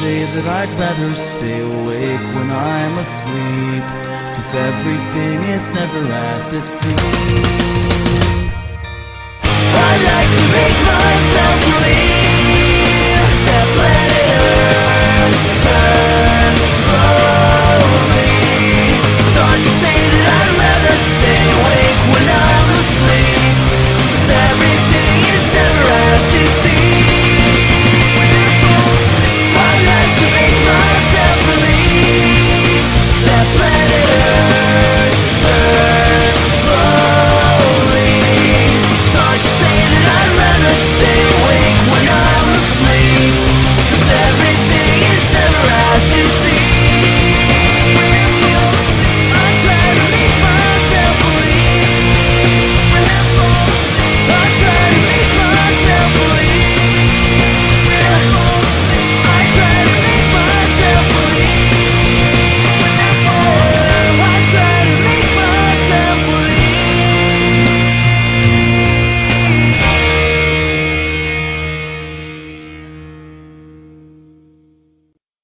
say that I'd rather stay awake when I'm asleep. Cause everything is never as it seems. I like to make